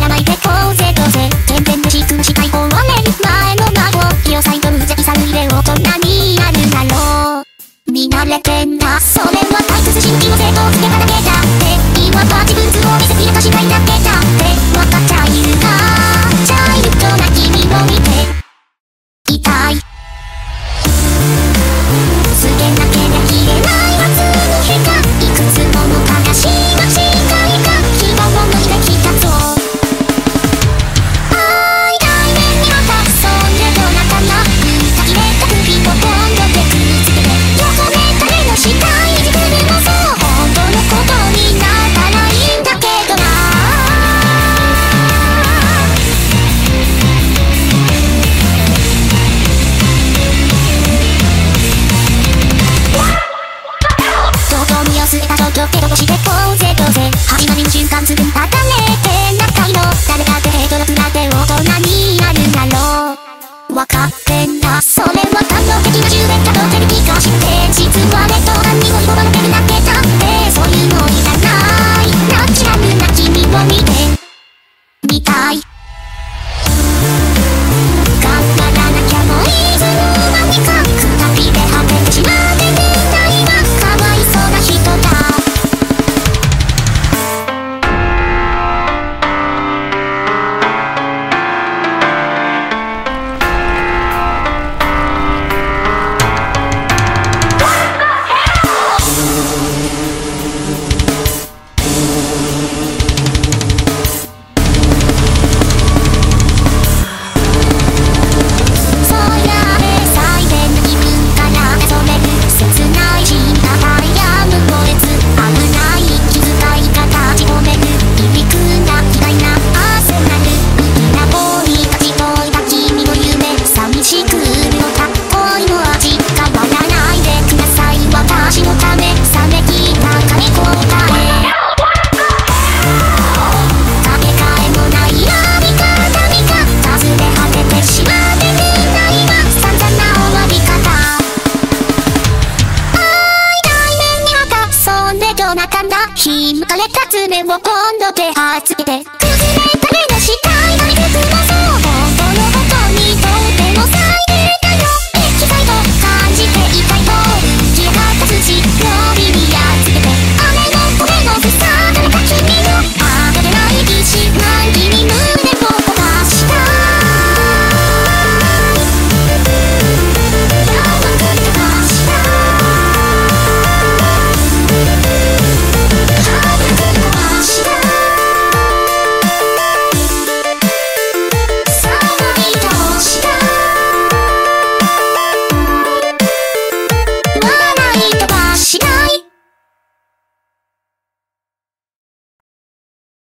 から巻いてこうぜどうぜ全然無視尽したい我前の孫広さいと無邪気さ入で大人になるだろう。見慣れてんな。それは退屈心理の正当つけただけだって。今は自分都合見せきらかしないだけひむかれたを今度手はつけて崩れに飛ばした